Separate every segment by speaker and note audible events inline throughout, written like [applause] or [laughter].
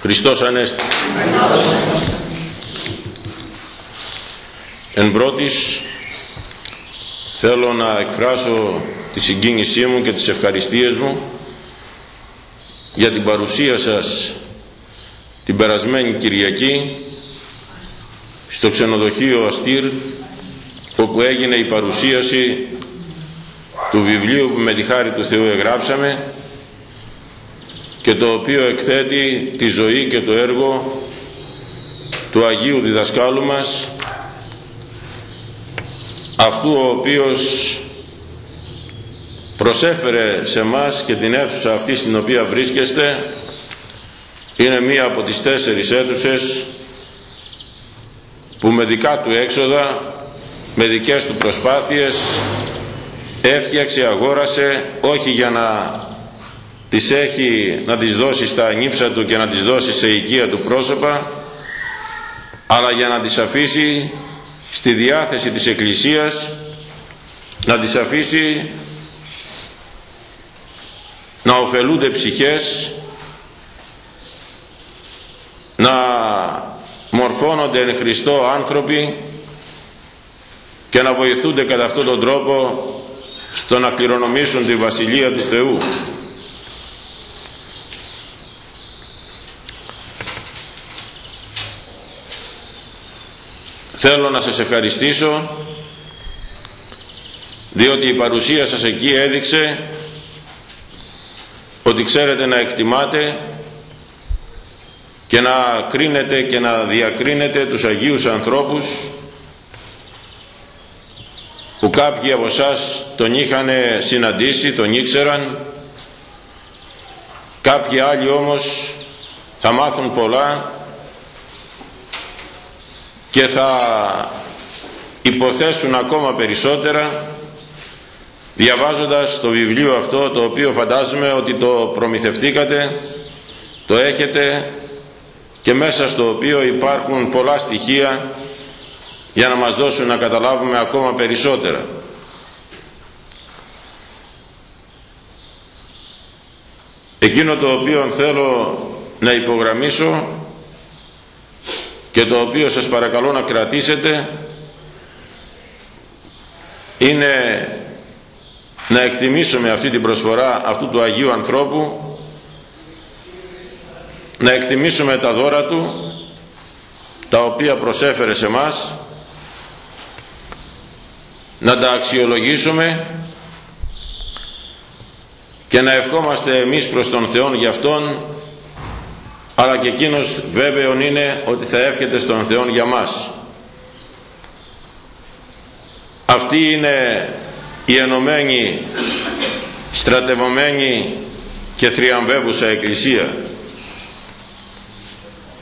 Speaker 1: Χριστός Ανέστη. Εν πρώτης θέλω να εκφράσω τη συγκίνησή μου και τις ευχαριστίες μου για την παρουσία σας την περασμένη Κυριακή στο ξενοδοχείο Αστήρ όπου έγινε η παρουσίαση του βιβλίου που με τη χάρη του Θεού εγγράψαμε και το οποίο εκθέτει τη ζωή και το έργο του Αγίου Διδασκάλου μας αυτού ο οποίος προσέφερε σε μας και την αίθουσα αυτή στην οποία βρίσκεστε είναι μία από τις τέσσερις αίθουσες που με δικά του έξοδα με δικές του προσπάθειες έφτιαξε, αγόρασε όχι για να τις έχει να τις δώσει στα ανήψα του και να τις δώσει σε οικία του πρόσωπα αλλά για να τις αφήσει στη διάθεση της Εκκλησίας να τις αφήσει να ωφελούνται ψυχές να μορφώνονται εν Χριστώ άνθρωποι και να βοηθούνται κατά αυτόν τον τρόπο στο να κληρονομήσουν τη Βασιλεία του Θεού. Θέλω να σας ευχαριστήσω διότι η παρουσία σας εκεί έδειξε ότι ξέρετε να εκτιμάτε και να κρίνετε και να διακρίνετε τους Αγίους ανθρώπους που κάποιοι από εσάς τον είχαν συναντήσει, τον ήξεραν. Κάποιοι άλλοι όμως θα μάθουν πολλά και θα υποθέσουν ακόμα περισσότερα διαβάζοντας το βιβλίο αυτό το οποίο φαντάζομαι ότι το προμηθευτήκατε το έχετε και μέσα στο οποίο υπάρχουν πολλά στοιχεία για να μας δώσουν να καταλάβουμε ακόμα περισσότερα. Εκείνο το οποίο θέλω να υπογραμμίσω και το οποίο σας παρακαλώ να κρατήσετε είναι να εκτιμήσουμε αυτή την προσφορά αυτού του Αγίου ανθρώπου να εκτιμήσουμε τα δώρα του τα οποία προσέφερε σε μας να τα αξιολογήσουμε και να ευχόμαστε εμείς προς τον Θεό για Αυτόν αλλά και εκείνος βέβαιο είναι ότι θα εύχεται στον Θεό για μας. Αυτή είναι η ενωμένη στρατευωμένη και θριαμβεύουσα Εκκλησία.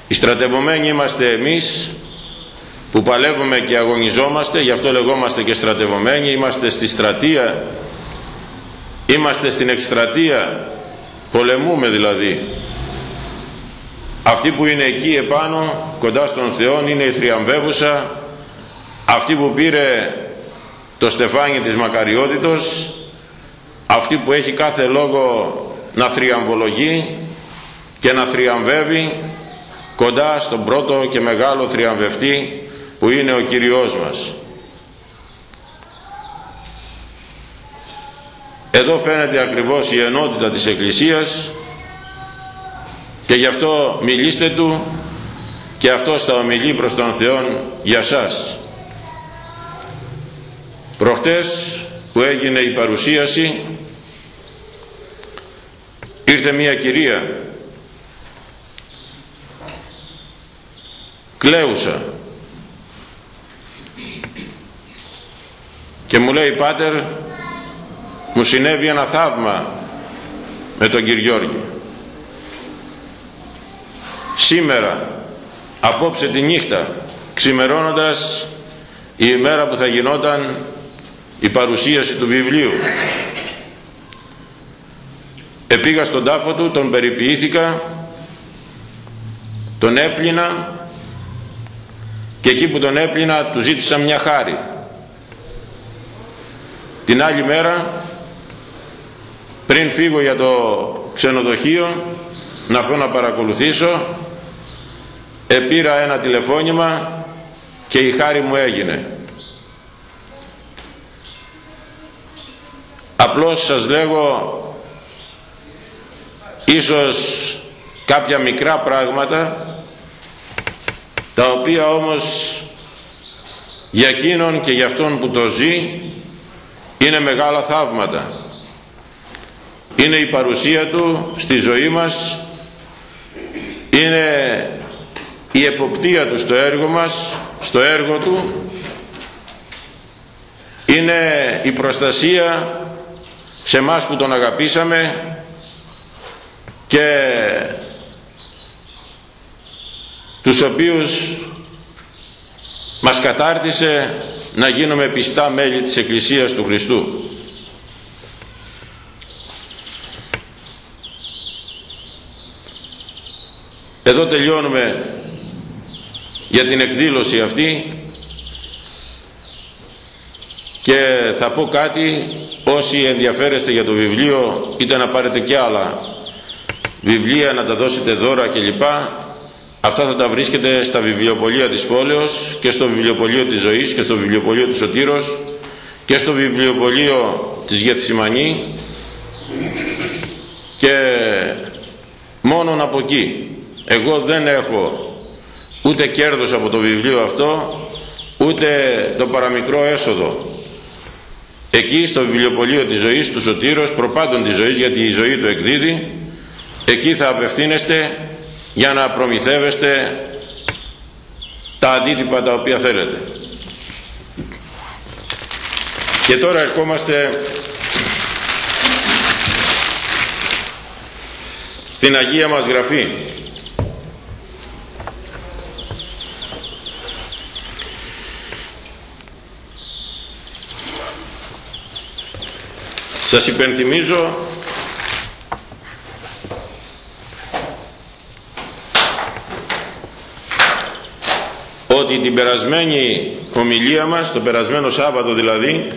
Speaker 1: Οι στρατευωμένοι είμαστε εμείς που παλεύουμε και αγωνιζόμαστε, γι' αυτό λεγόμαστε και στρατευωμένοι, είμαστε στη στρατεία, είμαστε στην εκστρατεία, πολεμούμε δηλαδή. Αυτοί που είναι εκεί επάνω, κοντά στον Θεό, είναι η θριαμβεύουσα, αυτή που πήρε το στεφάνι της μακαριότητος, αυτή που έχει κάθε λόγο να θριαμβολογεί και να θριαμβεύει κοντά στον πρώτο και μεγάλο θριαμβευτή που είναι ο Κυριός μας. Εδώ φαίνεται ακριβώς η ενότητα της Εκκλησίας και γι' αυτό μιλήστε Του και αυτό θα ομιλεί προς τον Θεό για σας. Προχτές που έγινε η παρουσίαση ήρθε μια κυρία κλαίουσα. Και μου λέει πάτερ μου συνέβη ένα θαύμα με τον Κυριώργη σήμερα απόψε τη νύχτα ξημερώνοντας η ημέρα που θα γινόταν η παρουσίαση του βιβλίου. Επήγα στον τάφο του τον περιποιήθηκα τον έπλυνα και εκεί που τον έπλυνα του ζήτησα μια χάρη. Την άλλη μέρα πριν φύγω για το ξενοδοχείο να έρθω να παρακολουθήσω επήρα ένα τηλεφώνημα και η χάρη μου έγινε. Απλώς σας λέγω ίσως κάποια μικρά πράγματα τα οποία όμως για εκείνον και για αυτόν που το ζει είναι μεγάλα θαύματα. Είναι η παρουσία του στη ζωή μας είναι η εποπτεία του στο έργο μας στο έργο του είναι η προστασία σε μας που τον αγαπήσαμε και τους οποίους μας κατάρτισε να γίνουμε πιστά μέλη της Εκκλησίας του Χριστού. Εδώ τελειώνουμε για την εκδήλωση αυτή και θα πω κάτι όσοι ενδιαφέρεστε για το βιβλίο είτε να πάρετε και άλλα βιβλία να τα δώσετε δώρα κλπ αυτά θα τα βρίσκετε στα βιβλιοπολία της πόλεως και στο βιβλιοπολείο της ζωής και στο βιβλιοπολείο της Σωτήρος και στο βιβλιοπολείο της Γεθσιμανή και μόνον από εκεί. Εγώ δεν έχω ούτε κέρδος από το βιβλίο αυτό ούτε το παραμικρό έσοδο. Εκεί στο βιβλιοπωλείο της ζωής του Σωτήρος προπάντων της ζωής γιατί η ζωή του εκδίδει εκεί θα απευθύνεστε για να προμηθεύεστε τα αντίτυπα τα οποία θέλετε. Και τώρα ερχόμαστε στην Αγία μας Γραφή Σας υπενθυμίζω ότι την περασμένη ομιλία μας, το περασμένο Σάββατο δηλαδή,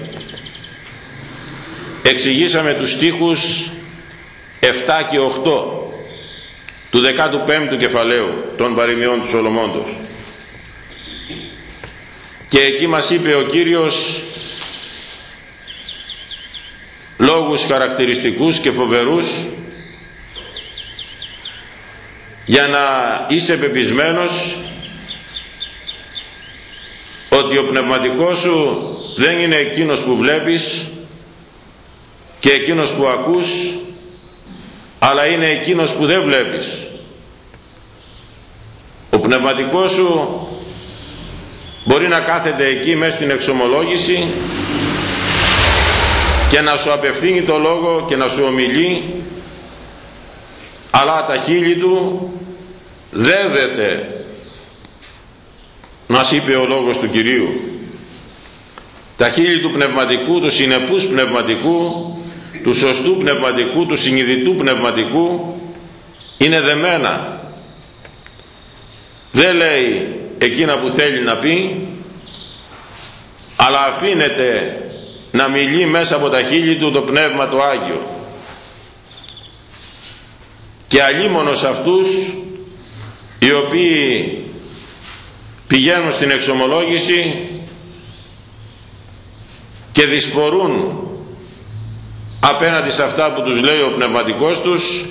Speaker 1: εξηγήσαμε τους στίχους 7 και 8 του 15ου κεφαλαίου των παροιμιών του Σολομώντος. Και εκεί μας είπε ο Κύριος λόγους χαρακτηριστικούς και φοβερούς για να είσαι πεπισμένος ότι ο πνευματικός σου δεν είναι εκείνος που βλέπεις και εκείνος που ακούς αλλά είναι εκείνος που δεν βλέπεις. Ο πνευματικός σου μπορεί να κάθεται εκεί μέσα στην εξομολόγηση και να σου απευθύνει το λόγο και να σου ομιλεί. Αλλά τα χείλη του δέδεται. Μας είπε ο λόγος του Κυρίου. Τα χείλη του πνευματικού του συνεπούς πνευματικού του σωστού πνευματικού του συνειδητού πνευματικού είναι δεμένα. Δεν λέει εκείνα που θέλει να πει αλλά αφήνεται να μιλεί μέσα από τα χείλη του το Πνεύμα το Άγιο. Και αλίμονος αυτούς οι οποίοι πηγαίνουν στην εξομολόγηση και δυσπορούν απέναντι σε αυτά που τους λέει ο πνευματικός τους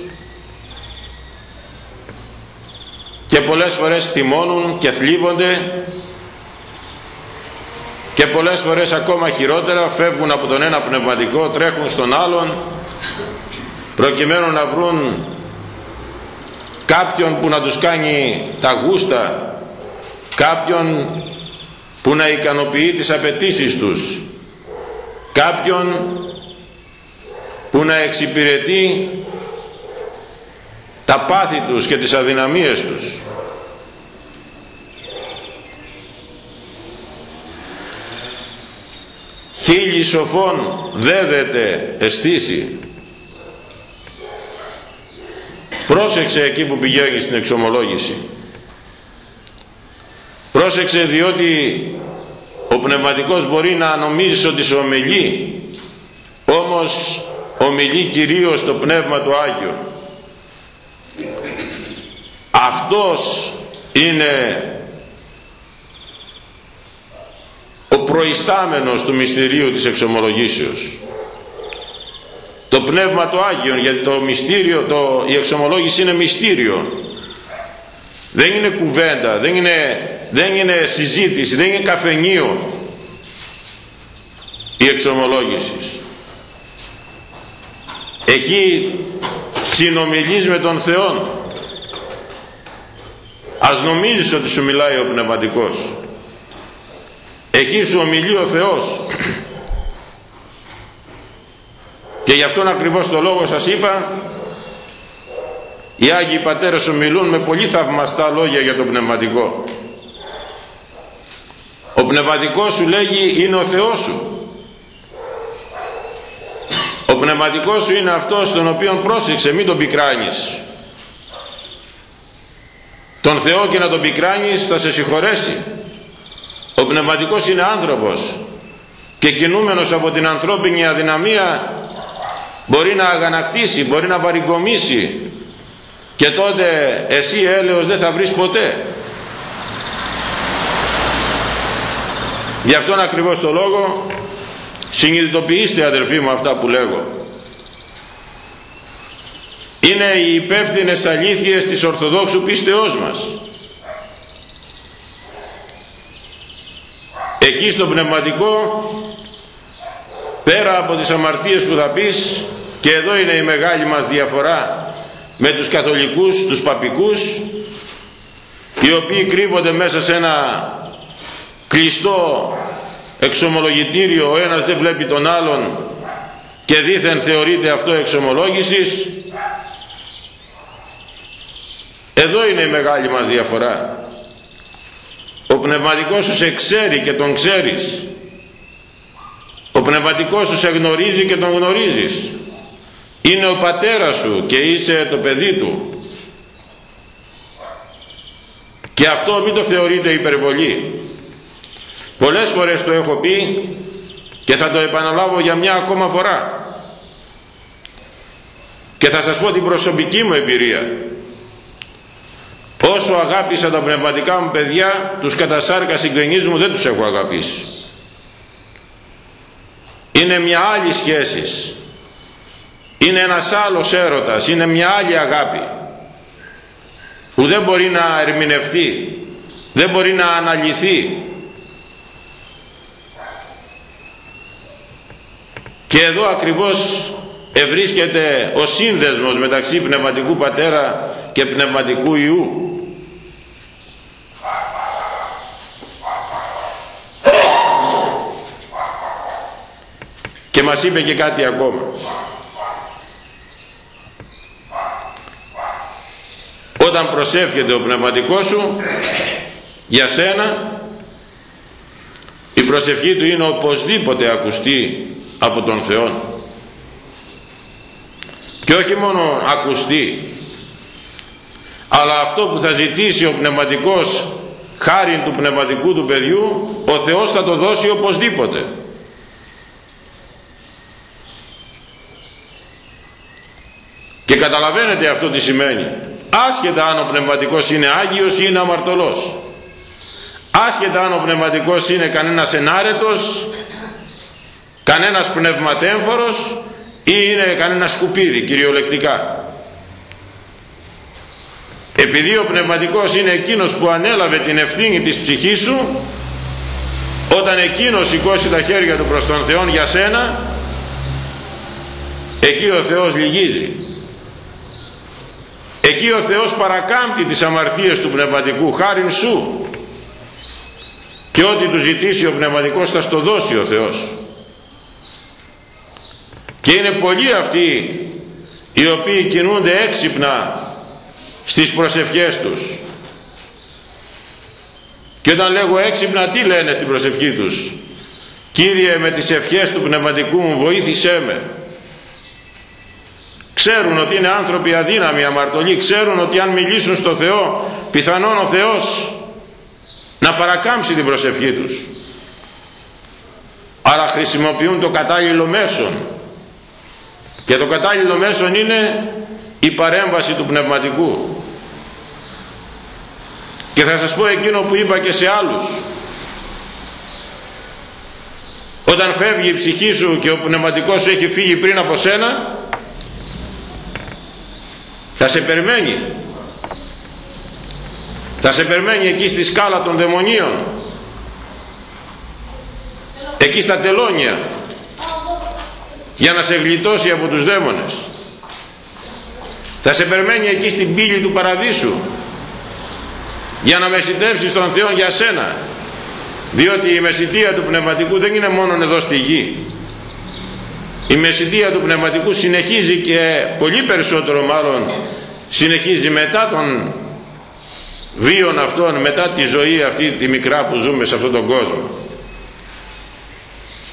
Speaker 1: και πολλές φορές θυμώνουν και θλίβονται και πολλές φορές ακόμα χειρότερα φεύγουν από τον ένα πνευματικό τρέχουν στον άλλον προκειμένου να βρουν κάποιον που να τους κάνει τα γούστα κάποιον που να ικανοποιεί τις απαιτήσεις τους κάποιον που να εξυπηρετεί τα πάθη τους και τις αδυναμίες τους χίλιοι σοφών δέδεται αισθήσει πρόσεξε εκεί που πηγαίνεις στην εξομολόγηση. Πρόσεξε διότι ο πνευματικός μπορεί να νομίζεις ότι σε ομιλεί όμως ομιλεί κυρίως το Πνεύμα του Άγιο αυτός είναι προϊστάμενος του μυστηρίου της εξομολογήσεως. Το Πνεύμα το Άγιον γιατί το μυστήριο το, η εξομολόγηση είναι μυστήριο. Δεν είναι κουβέντα δεν είναι, δεν είναι συζήτηση δεν είναι καφενείο η εξομολόγηση. Εκεί συνομιλείς με τον Θεό ας νομίζεις ότι σου μιλάει ο πνευματικός εκεί σου ομιλεί ο Θεός. Και γι' αυτόν ακριβώς το λόγο σας είπα οι Άγιοι Πατέρες ομιλούν με πολύ θαυμαστά λόγια για το πνευματικό. Ο πνευματικός σου λέγει είναι ο Θεός σου ο πνευματικός σου είναι αυτός τον οποίο πρόσεξε μην τον πικράνεις. Τον Θεό και να τον πικράνεις θα σε συγχωρέσει ο πνευματικός είναι άνθρωπος και κινούμενος από την ανθρώπινη αδυναμία μπορεί να αγανακτήσει, μπορεί να βαρικομίσει και τότε εσύ έλεος δεν θα βρεις ποτέ. Γι' αυτόν ακριβώς το λόγο συνειδητοποιήστε αδελφοί μου αυτά που λέγω. Είναι οι υπεύθυνες αλήθειες της Ορθοδόξου πίστεώς μας εκεί στο πνευματικό πέρα από τις αμαρτίες που θα πεις και εδώ είναι η μεγάλη μας διαφορά με τους καθολικούς, τους παπικούς οι οποίοι κρύβονται μέσα σε ένα κλειστό εξομολογητήριο ο ένας δεν βλέπει τον άλλον και δήθεν θεωρείται αυτό εξομολόγησης. Εδώ είναι η μεγάλη μας διαφορά ο πνευματικός σου σε ξέρει και τον ξέρεις. Ο πνευματικός σου σε γνωρίζει και τον γνωρίζεις. Είναι ο πατέρας σου και είσαι το παιδί του. Και αυτό μην το θεωρείτε υπερβολή. Πολλές φορές το έχω πει και θα το επαναλάβω για μια ακόμα φορά. Και θα σας πω την προσωπική μου εμπειρία όσο αγάπησα τα πνευματικά μου παιδιά τους κατασάρκα συγγενείς μου δεν τους έχω αγαπήσει. Είναι μια άλλη σχέση. Είναι ένας άλλος έρωτας. Είναι μια άλλη αγάπη. Που δεν μπορεί να ερμηνευτεί. Δεν μπορεί να αναλυθεί. Και εδώ ακριβώς ευρίσκεται ο σύνδεσμος μεταξύ πνευματικού πατέρα και πνευματικού Ιού. Και μας είπε και κάτι ακόμα. Όταν προσεύχεται ο πνευματικός σου για σένα η προσευχή του είναι οπωσδήποτε ακουστή από τον Θεό και όχι μόνο ακουστή αλλά αυτό που θα ζητήσει ο πνευματικός χάρη του πνευματικού του παιδιού ο Θεός θα το δώσει οπωσδήποτε. Και καταλαβαίνετε αυτό τι σημαίνει. Άσχετα αν ο πνευματικός είναι Άγιος ή είναι αμαρτωλός. Άσχετα αν ο πνευματικός είναι κανένας ενάρετος κανένας πνευματέμφορος ή είναι κανένα σκουπίδι κυριολεκτικά. Επειδή ο πνευματικός είναι εκείνος που ανέλαβε την ευθύνη της ψυχής σου όταν εκείνος σηκώσει τα χέρια του προς τον Θεό για σένα εκεί ο Θεός λυγίζει. Εκεί ο Θεός παρακάμπτει τις αμαρτίες του πνευματικού χάριν σου. Και ό,τι του ζητήσει ο πνευματικός θα στο δώσει ο Θεός και είναι πολλοί αυτοί οι οποίοι κινούνται έξυπνα στις προσευχές τους. Και όταν λέγω έξυπνα τι λένε στην προσευχή τους; Κύριε με τις ευχές του πνευματικού μου βοήθησέ με ξέρουν ότι είναι άνθρωποι αδύναμοι αμαρτωλοί. Ξέρουν ότι αν μιλήσουν στο Θεό πιθανόν ο Θεός να παρακάμψει την προσευχή τους. Άρα χρησιμοποιούν το κατάλληλο μέσον και το κατάλληλο μέσον είναι η παρέμβαση του πνευματικού. Και θα σας πω εκείνο που είπα και σε άλλους. Όταν φεύγει η ψυχή σου και ο πνευματικός σου έχει φύγει πριν από σένα θα σε περιμένει. Θα σε περιμένει εκεί στη σκάλα των δαιμονίων. Εκεί στα τελώνια για να σε γλιτώσει από τους δαίμονες. Θα σε περιμένει εκεί στην πύλη του παραδείσου. Για να μεσητεύσεις τον Θεό για σένα. Διότι η μεσητεία του πνευματικού δεν είναι μόνο εδώ στη γη. Η μεσητεία του πνευματικού συνεχίζει και πολύ περισσότερο μάλλον συνεχίζει μετά τον βίον αυτόν μετά τη ζωή αυτή τη μικρά που ζούμε σε αυτόν τον κόσμο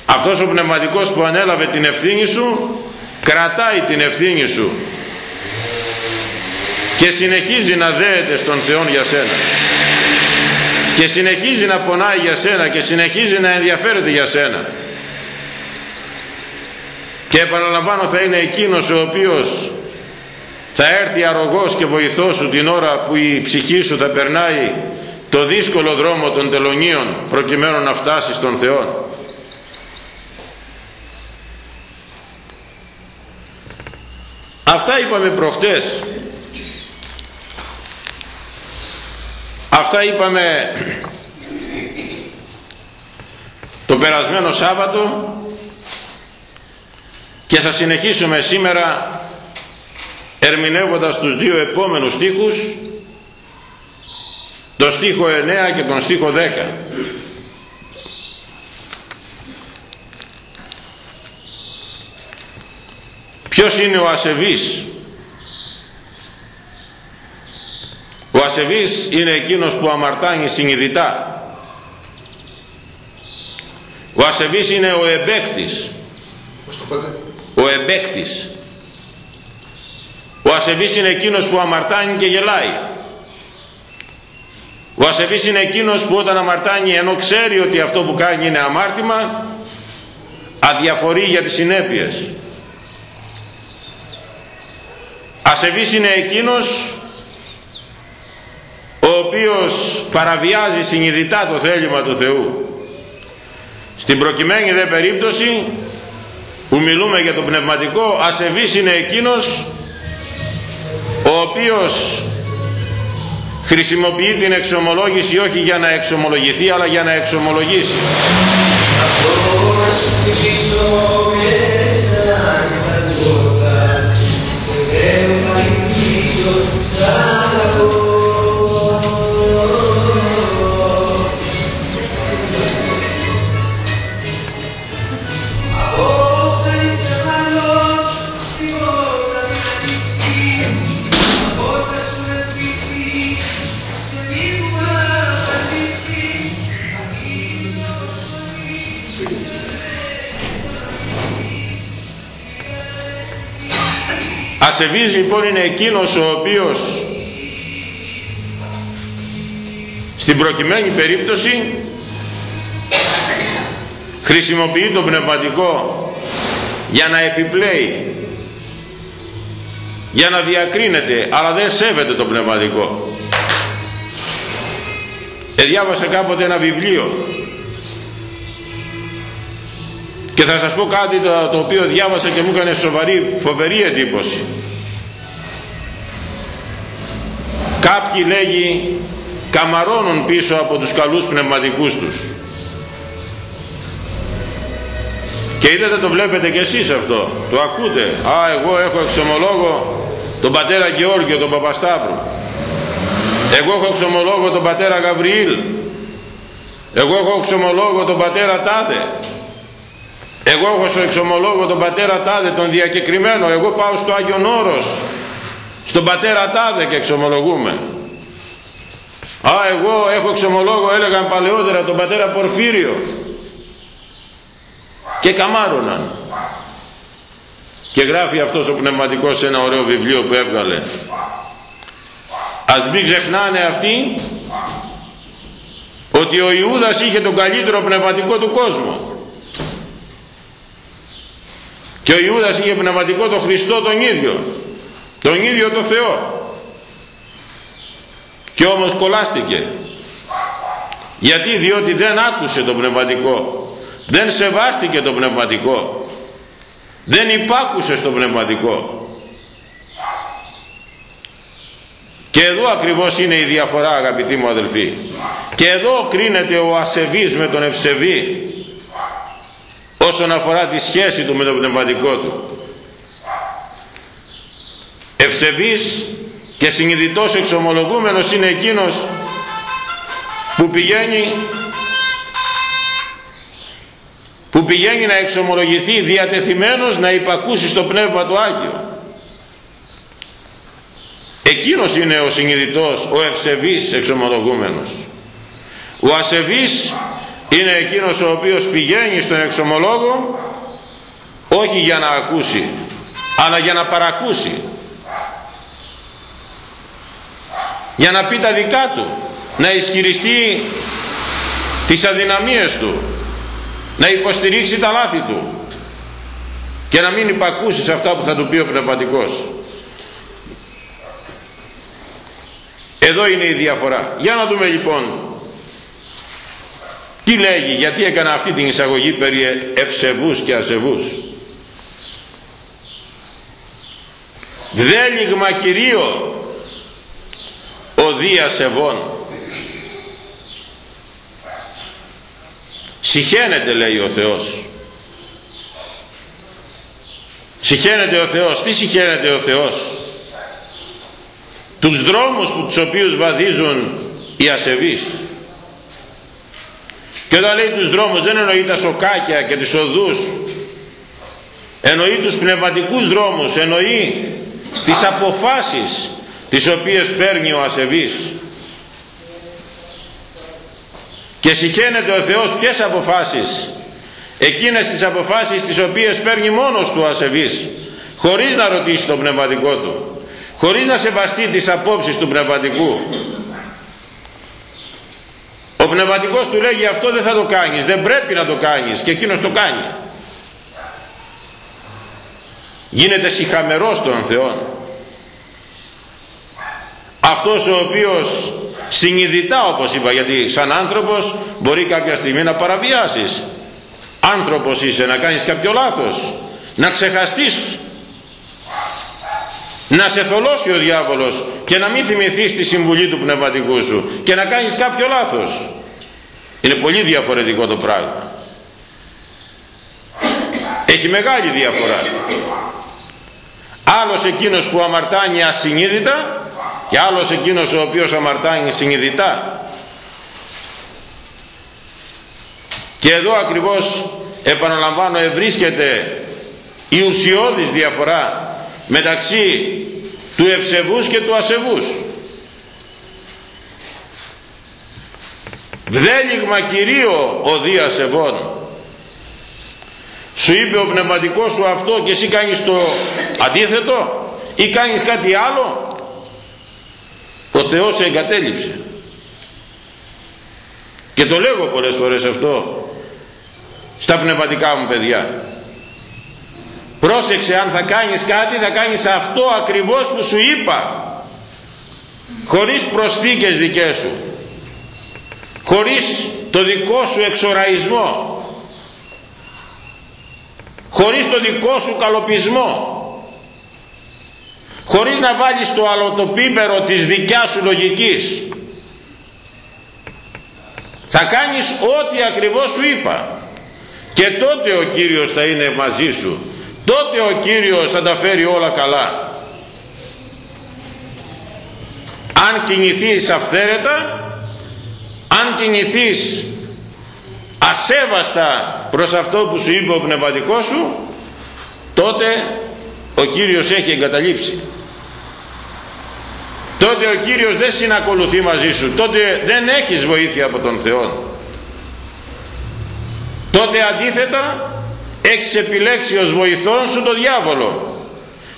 Speaker 1: αυτός ο πνευματικός που ανέλαβε την ευθύνη σου κρατάει την ευθύνη σου και συνεχίζει να δέεται στον Θεό για σένα. Και συνεχίζει να πονάει για σένα και συνεχίζει να ενδιαφέρεται για σένα. Και επαναλαμβάνω θα είναι εκείνος ο οποίος θα έρθει αρρωγός και βοηθός σου την ώρα που η ψυχή σου θα περνάει το δύσκολο δρόμο των τελωνίων προκειμένου να φτάσεις στον Θεό αυτά είπαμε προχτές. Αυτά είπαμε το περασμένο Σάββατο και θα συνεχίσουμε σήμερα ερμηνεύοντας τους δύο επόμενους στίχους το στίχο 9 και τον στίχο 10 ποιος είναι ο ασεβής; Ο ασεβής είναι εκείνος που αμαρτάνει συνειδητά. Ο ασεβής είναι ο εμπέκτης. Ο εμπέκτης. Ο ασεβής είναι εκείνος που αμαρτάνει και γελάει. Ο ασεβής είναι εκείνος που όταν αμαρτάνει ενώ ξέρει ότι αυτό που κάνει είναι αμάρτημα αδιαφορεί για τις συνέπειες ασεβής είναι εκείνος ο οποίος παραβιάζει συνειδητά το θέλημα του Θεού. Στην προκειμένη δε περίπτωση που μιλούμε για το πνευματικό ασεβής είναι εκείνος ο οποίος χρησιμοποιεί την εξομολόγηση όχι για να εξομολογηθεί αλλά για να εξομολογήσει Ασεβής λοιπόν είναι εκείνος ο οποίος στην προκειμένη περίπτωση χρησιμοποιεί το πνευματικό για να επιπλέει για να διακρίνεται αλλά δεν σέβεται το πνευματικό. Εδιάβασα κάποτε ένα βιβλίο και θα σας πω κάτι το, το οποίο διάβασα και μου έκανε σοβαρή φοβερή εντύπωση κάποιοι λέγει καμαρώνουν πίσω από τους καλούς πνευματικούς τους. Και είδατε το βλέπετε και εσείς αυτό. Το ακούτε. Α εγώ έχω εξομολόγο τον πατέρα Γεώργιο τον Παπασταύρου. Εγώ έχω εξομολόγο τον πατέρα Γαβριήλ. Εγώ έχω εξομολόγο τον πατέρα Τάδε. Εγώ έχω στο εξομολόγο τον πατέρα Τάδε τον διακεκριμένο. Εγώ πάω στο Άγιον Όρος στον πατέρα Τάδε και εξομολογούμε. Α εγώ έχω εξομολόγο έλεγαν παλαιότερα τον πατέρα Πορφύριο. Και καμάρωναν. Και γράφει αυτός ο πνευματικός σε ένα ωραίο βιβλίο που έβγαλε. Ας μην ξεχνάνε αυτοί ότι ο Ιούδας είχε τον καλύτερο πνευματικό του κόσμου και ο Ιούδας είχε πνευματικό τον Χριστό τον ίδιο τον ίδιο το Θεό. Και όμως κολλάστηκε. Γιατί; Διότι δεν άκουσε το πνευματικό. Δεν σεβάστηκε το πνευματικό. Δεν υπάκουσε στο πνευματικό. Και εδώ ακριβώς είναι η διαφορά αγαπητοί μου αδελφοί. Και εδώ κρίνεται ο ασεβής με τον ευσεβή όσον αφορά τη σχέση του με το πνευματικό του ευσεβής και συνειδητός εξομολογούμενος είναι εκείνος που πηγαίνει που πηγαίνει να εξομολογηθεί διατεθειμένος να υπακούσει στο Πνεύμα του Άγιο. Εκείνος είναι ο συνειδητός ο ευσεβής εξομολογούμενος. Ο ασεβής είναι εκείνος ο οποίος πηγαίνει στον εξομολόγο όχι για να ακούσει αλλά για να παρακούσει για να πει τα δικά του. Να ισχυριστεί τις αδυναμίες του. Να υποστηρίξει τα λάθη του. Και να μην υπακούσει σε αυτά που θα του πει ο πνευματικός. Εδώ είναι η διαφορά. Για να δούμε λοιπόν τι λέγει γιατί έκανα αυτή την εισαγωγή περί ευσεβούς και ασεβούς. Δέλιγμα κυρίω ο διασεβών συχαίνεται λέει ο Θεός. Συχαίνεται ο Θεός. Τι συχαίνεται ο Θεός; Τους δρόμους που τους οποίους βαδίζουν οι ασεβείς. Και όταν λέει τους δρόμους δεν εννοεί τα σοκάκια και τις οδούς. Εννοεί τους πνευματικούς δρόμους. Εννοεί τις αποφάσεις τις οποίες παίρνει ο ασεβής. Και συχαίνεται ο Θεός ποιες αποφάσεις. Εκείνες τις αποφάσεις τις οποίες παίρνει μόνος του ο ασεβής χωρίς να ρωτήσει το πνευματικό του χωρίς να σεβαστεί τις απόψεις του πνευματικού. Ο πνευματικός του λέγει αυτό δεν θα το κάνεις δεν πρέπει να το κάνεις και εκείνος το κάνει γίνεται συχαμερός των Θεών αυτός ο οποίος συνειδητά όπως είπα γιατί σαν άνθρωπος μπορεί κάποια στιγμή να παραβιάσεις. Άνθρωπος είσαι να κάνεις κάποιο λάθος να ξεχαστείς. Να σε θολώσει ο διάβολος και να μην θυμηθείς τη συμβουλή του πνευματικού σου και να κάνεις κάποιο λάθος. Είναι πολύ διαφορετικό το πράγμα. Έχει μεγάλη διαφορά. Άλλος εκείνος που αμαρτάνει ασυνείδητα και άλλος εκείνος ο οποίος αμαρτάνει συνειδητά. Και εδώ ακριβώς επαναλαμβάνω ευρίσκεται η ουσιώδης διαφορά μεταξύ του ευσεβούς και του ασεβούς. Βδέλιγμα κυρίω ο διασεβών. Σου είπε ο πνευματικός σου αυτό και εσύ κάνεις το αντίθετο ή κάνεις κάτι άλλο; Ο Θεός σε εγκατέλειψε. Και το λέγω πολλές φορές αυτό στα πνευματικά μου παιδιά. Πρόσεξε αν θα κάνεις κάτι θα κάνεις αυτό ακριβώς που σου είπα. Χωρίς προσθήκες δικές σου. Χωρίς το δικό σου εξοραϊσμό. Χωρίς το δικό σου καλοπισμό χωρίς να βάλεις το αλωτοπίπερο της δικιάς σου λογικής. Θα κάνεις ό,τι ακριβώς σου είπα. Και τότε ο Κύριος θα είναι μαζί σου. Τότε ο Κύριος θα τα φέρει όλα καλά. Αν κινηθείς αυθαίρετα αν κινηθείς ασέβαστα προς αυτό που σου είπε ο πνευματικός σου τότε ο Κύριος έχει εγκαταλείψει τότε ο Κύριος δεν συνακολουθεί μαζί σου. Τότε δεν έχεις βοήθεια από τον Θεό τότε αντίθετα έχεις επιλέξει ως βοηθόν σου το διάβολο.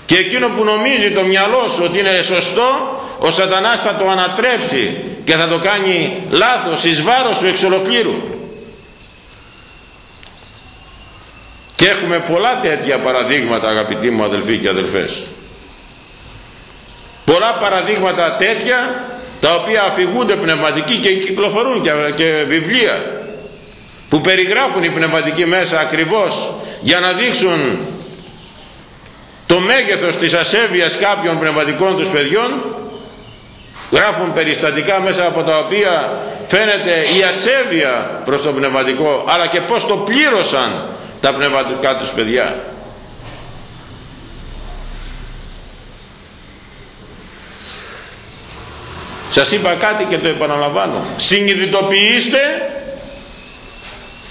Speaker 1: Και εκείνο που νομίζει το μυαλό σου ότι είναι σωστό ο σατανάς θα το ανατρέψει και θα το κάνει λάθος εις βάρος σου εξ ολοκλήρου. Και έχουμε πολλά τέτοια παραδείγματα αγαπητοί μου αδελφοί και αδελφές πολλά παραδείγματα τέτοια τα οποία αφηγούνται πνευματικοί και κυκλοφορούν και βιβλία που περιγράφουν οι πνευματικοί μέσα ακριβώς για να δείξουν το μέγεθος της ασέβειας κάποιων πνευματικών τους παιδιών. Γράφουν περιστατικά μέσα από τα οποία φαίνεται η ασέβεια προς το πνευματικό αλλά και πως το πλήρωσαν τα πνευματικά τους παιδιά σας είπα κάτι και το επαναλαμβάνω. Συνειδητοποιήστε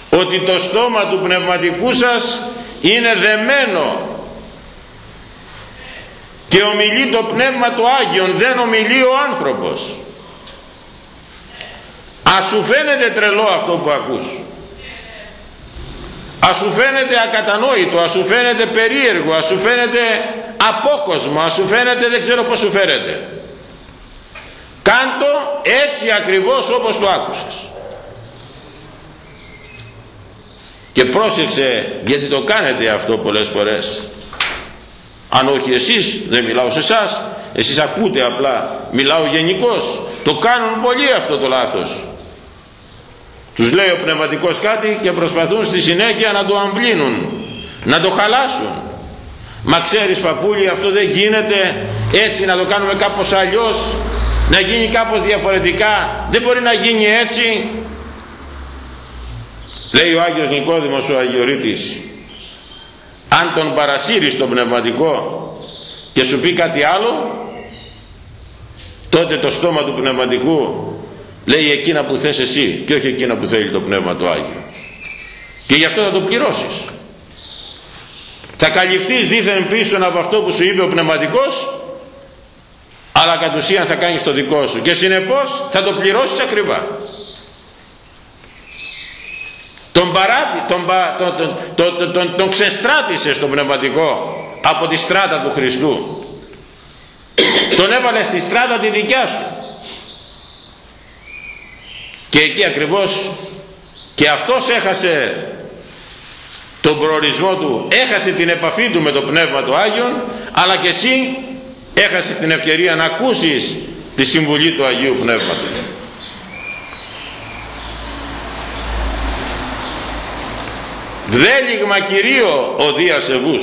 Speaker 1: ότι το στόμα του πνευματικού σας είναι δεμένο και ομιλεί το Πνεύμα του Άγιον δεν ομιλεί ο άνθρωπος. Ας σου φαίνεται τρελό αυτό που ακούς. Ας σου φαίνεται ακατανόητο ας σου φαίνεται περίεργο ας σου φαίνεται απόκοσμο ας σου φαίνεται δεν ξέρω πως σου φαίνεται κάντο έτσι ακριβώς όπως το άκουσες. Και πρόσεξε γιατί το κάνετε αυτό πολλές φορές. Αν όχι εσείς δεν μιλάω σε εσάς, εσείς ακούτε απλά μιλάω γενικώς. το κάνουν πολύ αυτό το λάθος. Τους λέει ο πνευματικός κάτι και προσπαθούν στη συνέχεια να το αμβλύνουν να το χαλάσουν. Μα ξέρεις παππούλη αυτό δεν γίνεται. Έτσι να το κάνουμε κάπως αλλιώς να γίνει κάπως διαφορετικά. Δεν μπορεί να γίνει έτσι. Λέει ο Άγιος Νικόδημος ο Αγιορείτης αν τον παρασύρεις τον πνευματικό και σου πει κάτι άλλο τότε το στόμα του πνευματικού λέει εκείνα που θες εσύ και όχι εκείνα που θέλει το Πνεύμα του Άγιο. Και γι' αυτό θα το πληρώσεις. Θα καλυφθείς δίθεν πίσω από αυτό που σου είπε ο πνευματικός αλλά κατ' ουσίαν θα κάνεις το δικό σου. Και συνεπώς θα το πληρώσεις ακριβά. Τον παράτη, τον, τον, τον, τον, τον ξεστράτησε στο πνευματικό από τη στράτα του Χριστού. Τον έβαλε στη στράτα τη δικιά σου. Και εκεί ακριβώς και αυτός έχασε τον προορισμό του έχασε την επαφή του με το Πνεύμα του Άγιον αλλά και εσύ έχασες την ευκαιρία να ακούσεις τη συμβουλή του Αγίου Πνεύματος. Βδέλιγμα Κυρίω ο Δίας Ευούς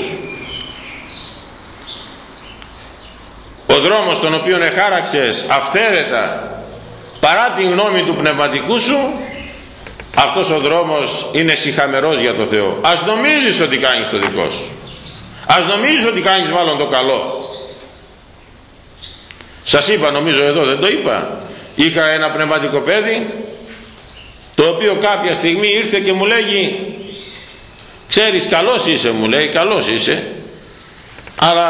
Speaker 1: ο δρόμος τον οποίο εχάραξες αυθαίρετα παρά τη γνώμη του πνευματικού σου αυτός ο δρόμος είναι συχαμερός για το Θεό. Ας νομίζεις ότι κάνεις το δικό σου. Ας νομίζεις ότι κάνεις μάλλον το καλό σας είπα νομίζω εδώ δεν το είπα. Είχα ένα πνευματικό παιδί το οποίο κάποια στιγμή ήρθε και μου λέγει ξέρεις καλός είσαι μου λέει καλός είσαι αλλά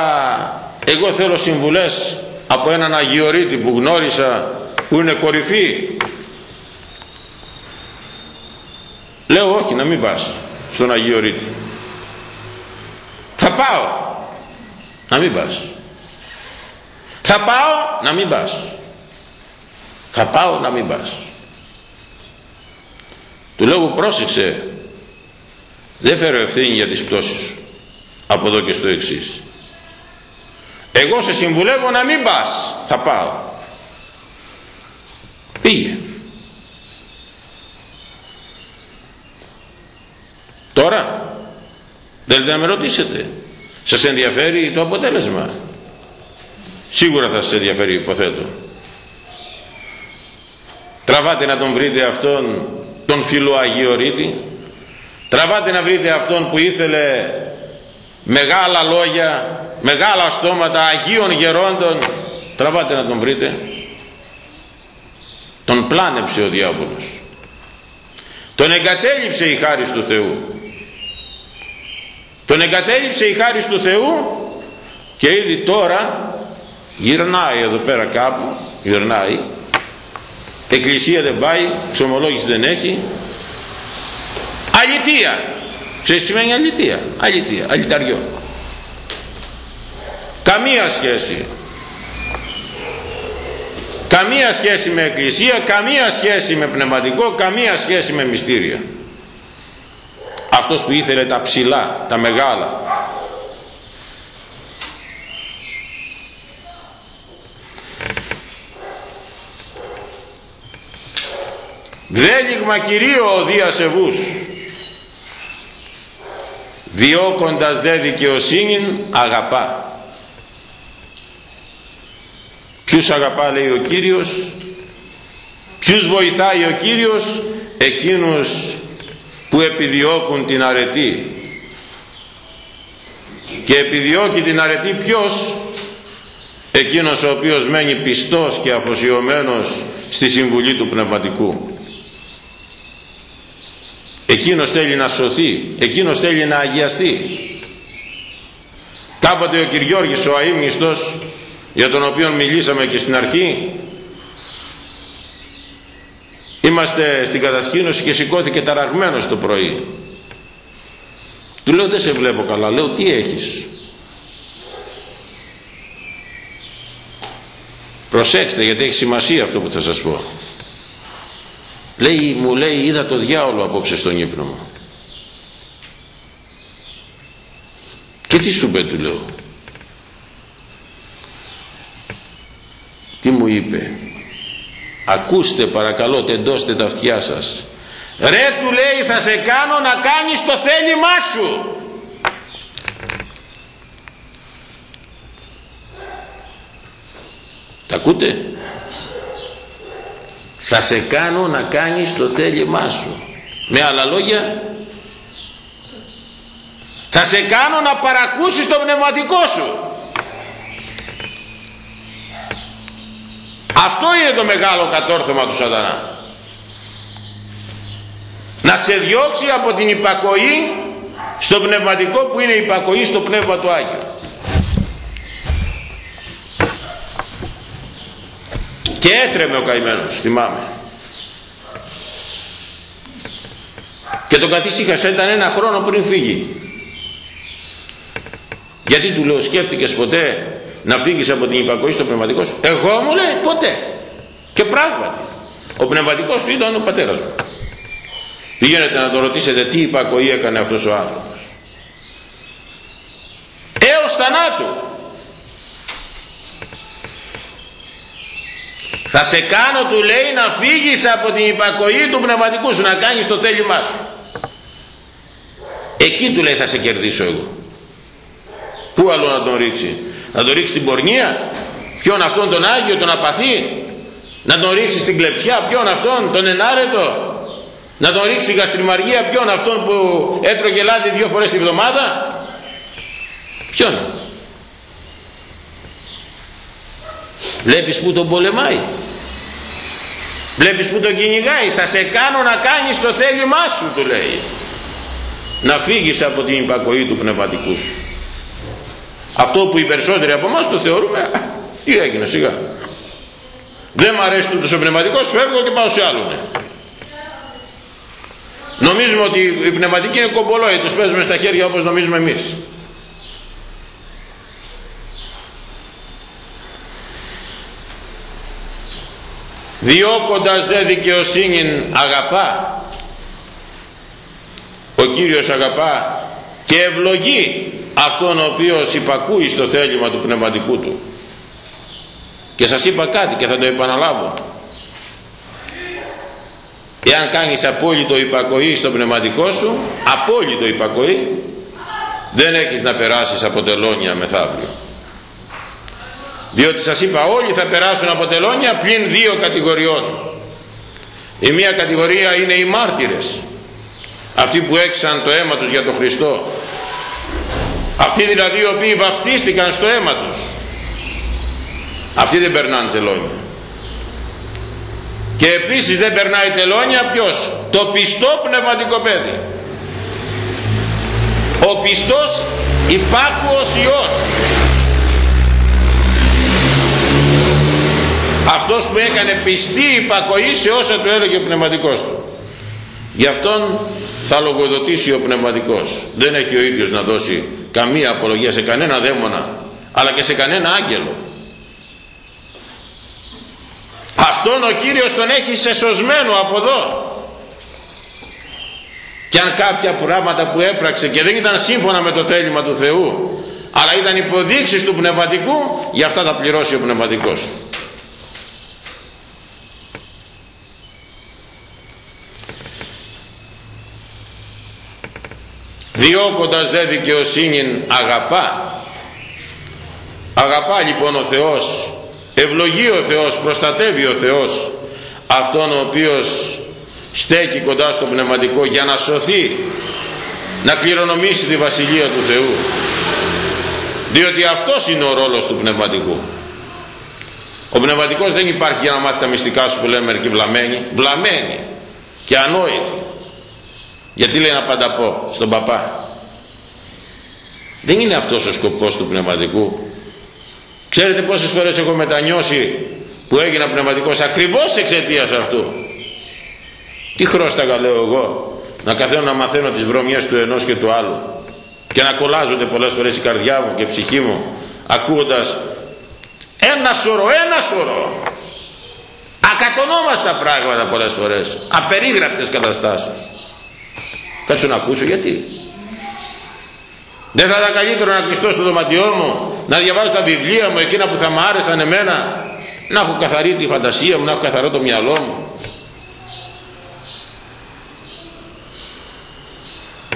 Speaker 1: εγώ θέλω συμβουλές από έναν Αγιορείτη που γνώρισα που είναι κορυφή. Λέω όχι να μην πας στον Αγιορείτη θα πάω να μην πας θα πάω να μην πας. Θα πάω να μην πας. Του λέω πρόσεξε δεν φέρω ευθύνη για τις πτώσεις σου από εδώ και στο εξής. εγώ σε συμβουλεύω να μην πας. Θα πάω πήγε. Τώρα θέλετε να με ρωτήσετε. Σας ενδιαφέρει το αποτέλεσμα σίγουρα θα σας ενδιαφέρει υποθέτω. Τραβάτε να τον βρείτε αυτόν τον φιλοαγιορείτη τραβάτε να βρείτε αυτόν που ήθελε μεγάλα λόγια μεγάλα στόματα Αγίων Γερόντων. Τραβάτε να τον βρείτε. Τον πλάνεψε ο διάβολος. Τον εγκατέλειψε η χάρις του Θεού. Τον εγκατέλειψε η χάρις του Θεού και ήδη τώρα γυρνάει εδώ πέρα κάπου γυρνάει. Εκκλησία δεν πάει ξομολόγηση δεν έχει. Αλητία σε σημαίνει αλητία αλητία, αληταριό. Καμία σχέση. Καμία σχέση με εκκλησία καμία σχέση με πνευματικό καμία σχέση με μυστήρια. Αυτός που ήθελε τα ψηλά τα μεγάλα Βδέλιγμα Κυρίω ο Δίας διώκοντας δε δικαιοσύνη αγαπά. Ποιους αγαπά λέει ο Κύριος; Ποιους βοηθάει ο Κύριος; Εκείνους που επιδιώκουν την αρετή. Και επιδιώκει την αρετή ποιος; Εκείνος ο οποίος μένει πιστός και αφοσιωμένος στη συμβουλή του πνευματικού εκείνος θέλει να σωθεί εκείνος θέλει να αγιαστεί. Κάποτε ο Κυριώργης ο αείμνηστος για τον οποίο μιλήσαμε και στην αρχή είμαστε στην κατασκήνωση και σηκώθηκε ταραγμένος το πρωί. Του λέω δεν σε βλέπω καλά λέω τι έχεις; Προσέξτε γιατί έχει σημασία αυτό που θα σας πω λέει, μου λέει είδα το διάολο απόψε στον ύπνο μου. Και τι σου είπε του λέω. Τι μου είπε. Ακούστε παρακαλώ τεντώστε τα αυτιά σας. Ρε του λέει θα σε κάνω να κάνεις το θέλημά σου. Τα ακούτε; Θα σε κάνω να κάνεις το θέλημά σου. Με άλλα λόγια θα σε κάνω να παρακούσεις το πνευματικό σου. Αυτό είναι το μεγάλο κατόρθωμα του σατανά. Να σε διώξει από την υπακοή στο πνευματικό που είναι υπακοή στο πνεύμα του Άγιου και έτρεμε ο καημένος θυμάμαι. Και τον καθίσυχασα ήταν ένα χρόνο πριν φύγει. Γιατί του λέω σκέφτηκες ποτέ να φύγεις από την υπακοή στο πνευματικός; Σου εγώ μου λέει ποτέ. Και πράγματι ο πνευματικός του ήταν ο πατέρας μου. Πηγαίνετε να τον ρωτήσετε τι υπακοή έκανε αυτός ο άνθρωπος. Έως θανάτου θα σε κάνω του λέει να φύγεις από την υπακοή του πνευματικού σου να κάνεις το θέλημά σου. Εκεί του λέει θα σε κερδίσω εγώ. Πού άλλο να τον ρίξει; Να τον ρίξει στην πορνεία; Ποιον αυτόν τον Άγιο τον απαθή; Να τον ρίξει στην κλεψιά; Ποιον αυτόν τον ενάρετο; Να τον ρίξει στην γαστριμαργία ποιον αυτόν που έτρωγε λάδι δύο φορές τη βδομάδα; Ποιον; Βλέπεις που τον πολεμάει; Βλέπεις που τον κυνηγάει θα σε κάνω να κάνεις το θέλημά σου του λέει. Να φύγεις από την υπακοή του πνευματικού σου. Αυτό που οι περισσότεροι από εμάς το θεωρούμε τι έγινε σιγά. Δεν μ' αρέσει το πνευματικός σου φεύγω και πάω σε άλλον. Νομίζουμε ότι η πνευματική είναι κομπολόι τους παίζουμε στα χέρια όπως νομίζουμε εμείς διώκοντας δε δικαιοσύνη αγαπά. Ο Κύριος αγαπά και ευλογεί αυτόν ο οποίος υπακούει στο θέλημα του πνευματικού του. Και σας είπα κάτι και θα το επαναλάβω. Εάν κάνεις απόλυτο υπακοή στο πνευματικό σου απόλυτο υπακοή δεν έχεις να περάσεις από τελώνια μεθαύριο διότι σας είπα όλοι θα περάσουν από τελώνια πλην δύο κατηγοριών. Η μία κατηγορία είναι οι μάρτυρες. Αυτοί που έξαν το αίμα τους για τον Χριστό. Αυτοί δηλαδή οι οποίοι βαφτίστηκαν στο αίμα τους. Αυτοί δεν περνάνε τελώνια και επίσης δεν περνάει τελώνια ποιος; Το πιστό πνευματικό παιδί. Ο πιστός υπάκουος Υιός αυτός που έκανε πιστή υπακοή σε όσα του έλεγε ο πνευματικός του. Γι' αυτόν θα λογοδοτήσει ο πνευματικός. Δεν έχει ο ίδιος να δώσει καμία απολογία σε κανένα δαίμονα αλλά και σε κανένα άγγελο. Αυτόν ο Κύριος τον έχει σε σωσμένο από εδώ. Και αν κάποια πράγματα που έπραξε και δεν ήταν σύμφωνα με το θέλημα του Θεού αλλά ήταν υποδείξεις του πνευματικού για αυτά θα πληρώσει ο πνευματικός διώκοντας δε δικαιοσύνη αγαπά. Αγαπά λοιπόν ο Θεός ευλογεί ο Θεός προστατεύει ο Θεός αυτόν ο οποίος στέκει κοντά στο πνευματικό για να σωθεί να κληρονομήσει τη Βασιλεία του Θεού. Διότι αυτός είναι ο ρόλος του πνευματικού. Ο πνευματικός δεν υπάρχει για να μάθει τα μυστικά σου που λένε μερικοί βλαμμένοι βλαμμένοι και ανόητοι γιατί λέει να πάντα πω στον παπά. Δεν είναι αυτός ο σκοπός του πνευματικού. Ξέρετε πόσες φορές έχω μετανιώσει που έγινα πνευματικός ακριβώς εξαιτίας αυτού. Τι χρώσταγα λέω εγώ να καθαίνω να μαθαίνω τις βρωμιές του ενός και του άλλου και να κολλάζονται πολλές φορές η καρδιά μου και η ψυχή μου ακούγοντας ένα σωρό, ένα σωρό ακατονόμαστα πράγματα πολλές φορές απερίγραπτες καταστάσεις κάτσω να ακούσω γιατί; Δεν θα ήταν καλύτερο να κλειστώ στο δωματιό μου να διαβάζω τα βιβλία μου εκείνα που θα μου άρεσαν εμένα να έχω καθαρή τη φαντασία μου να έχω καθαρό το μυαλό μου.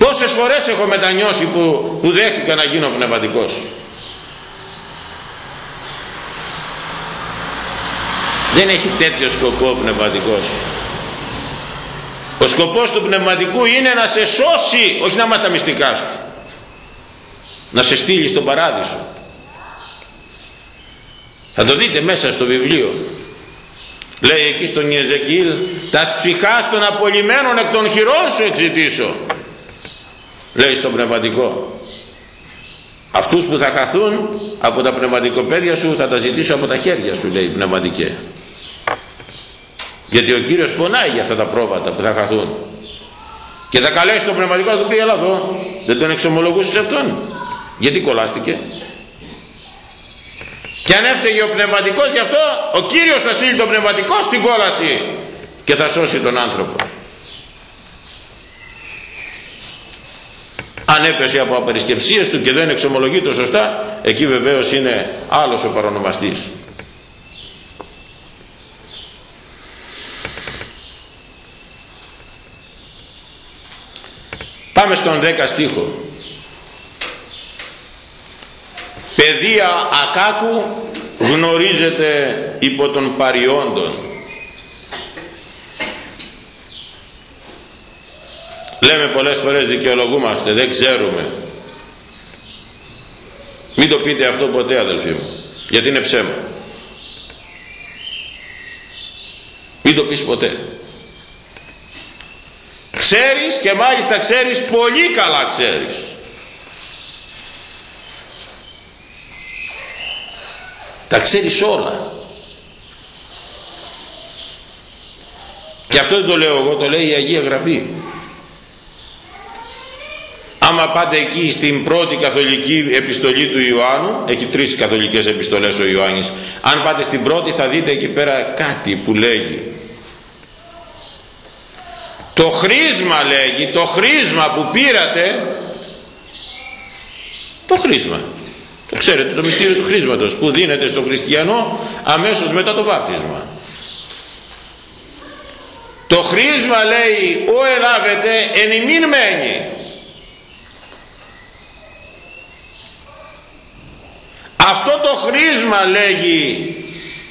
Speaker 1: Πόσες φορές έχω μετανιώσει που, που δέχτηκα να γίνω πνευματικός. Δεν έχει τέτοιο σκοπό ο πνευματικός ο σκοπός του πνευματικού είναι να σε σώσει όχι να μάθει τα μυστικά σου. Να σε στείλει στον παράδεισο. Θα το δείτε μέσα στο βιβλίο. Λέει εκεί στον Ιεζεκίλ τα ψυχάς των απολυμένων εκ των χειρών σου εξητήσω λέει στο πνευματικό αυτούς που θα χαθούν από τα πνευματικοπαίδια σου θα τα ζητήσω από τα χέρια σου λέει πνευματικέ γιατί ο Κύριος πονάει για αυτά τα πρόβατα που θα χαθούν. Και θα καλέσει το πνευματικό να του πει έλα εδώ δεν τον εξομολογούσες αυτόν. Γιατί κολλάστηκε και αν έφταιγε ο πνευματικός γι' αυτό ο Κύριος θα στείλει τον πνευματικό στην κόλαση και θα σώσει τον άνθρωπο. Αν έπεσε από απερισκεψίες του και δεν εξομολογεί το σωστά εκεί βεβαίως είναι άλλος ο παρονομαστής πάμε στον 10 στίχο. Παιδεία ακάκου γνωρίζεται υπό των παριόντων λέμε πολλές φορές δικαιολογούμαστε δεν ξέρουμε. Μην το πείτε αυτό ποτέ αδελφοί μου γιατί είναι ψέμα. Μην το πεις ποτέ ξέρεις και μάλιστα ξέρεις πολύ καλά ξέρεις. Τα ξέρεις όλα. Και αυτό δεν το λέω εγώ το λέει η Αγία Γραφή. Άμα πάτε εκεί στην πρώτη καθολική επιστολή του Ιωάννου έχει τρεις καθολικές επιστολές ο Ιωάννης αν πάτε στην πρώτη θα δείτε εκεί πέρα κάτι που λέγει το χρήσμα λέγει το χρήσμα που πήρατε το χρήσμα. Το ξέρετε το μυστήριο του χρήσματος που δίνεται στο χριστιανό αμέσως μετά το βάπτισμα. Το χρήσμα λέει ο ελάβετε εν ημίν μένει αυτό το χρήσμα λέγει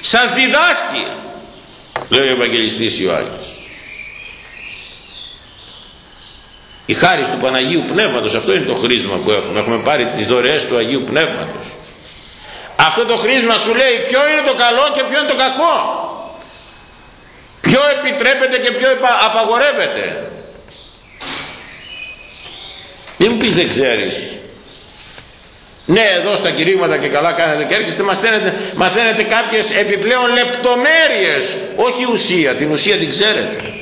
Speaker 1: σας διδάσκει λέει ο Ευαγγελιστής Ιωάννης η χάρη του Παναγίου Πνεύματος αυτό είναι το χρήσμα που έχουμε. Έχουμε πάρει τις δωρεές του Αγίου Πνεύματος. Αυτό το χρήσμα σου λέει ποιο είναι το καλό και ποιο είναι το κακό. Ποιο επιτρέπεται και ποιο απαγορεύεται. Μην μου πεις δεν ξέρεις. Ναι εδώ στα κηρύγματα και καλά κάνετε και έρχεστε μαθαίνετε, μαθαίνετε κάποιες επιπλέον λεπτομέρειες. Όχι ουσία, την ουσία την ξέρετε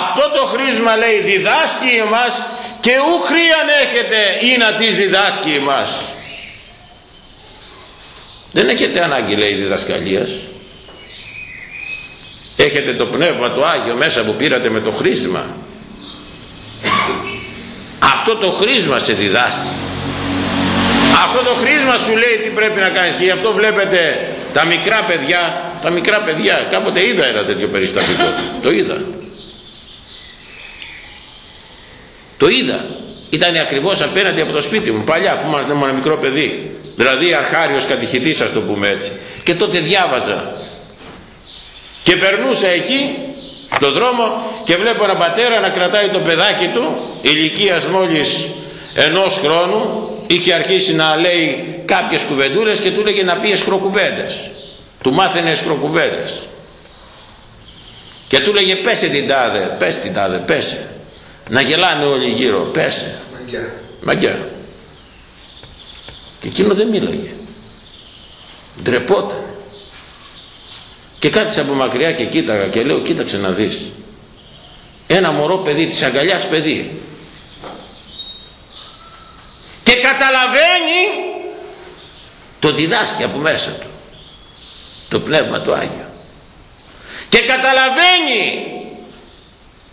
Speaker 1: αυτό το χρήσμα λέει διδάσκει εμάς και ου χρίαν έχετε ή να τις διδάσκει εμάς δεν έχετε ανάγκη λέει διδασκαλίας. Έχετε το πνεύμα του Άγιο μέσα που πήρατε με το χρήσμα. Αυτό το χρήσμα σε διδάσκει. Αυτό το χρήσμα σου λέει τι πρέπει να κάνεις και γι' αυτό βλέπετε τα μικρά παιδιά τα μικρά παιδιά κάποτε είδα ένα τέτοιο περιστατικό το είδα το είδα. Ήταν ακριβώς απέναντι από το σπίτι μου παλιά που ήμουν ένα μικρό παιδί. Δηλαδή αρχάριος κατηχητής ας το πούμε έτσι. Και τότε διάβαζα. Και περνούσα εκεί στο δρόμο και βλέπω ένα πατέρα να κρατάει το παιδάκι του ηλικίας μόλις ενός χρόνου. Είχε αρχίσει να λέει κάποιες κουβεντούλες και του έλεγε να πει εσχροκουβέντες του μάθαινε εσχροκουβέντες και του έλεγε πέσε την τάδε πες την τάδε πέσε να γελάνε όλοι γύρω πέσε. Μαγκιά. Μαγκιά. Και εκείνο δεν μίλαγε. Ντρεπόταν. Και κάθισα από μακριά και κοίταγα και λέω κοίταξε να δεις. Ένα μωρό παιδί της αγκαλιάς παιδί και καταλαβαίνει το διδάσκει από μέσα του το Πνεύμα του Άγιο. Και καταλαβαίνει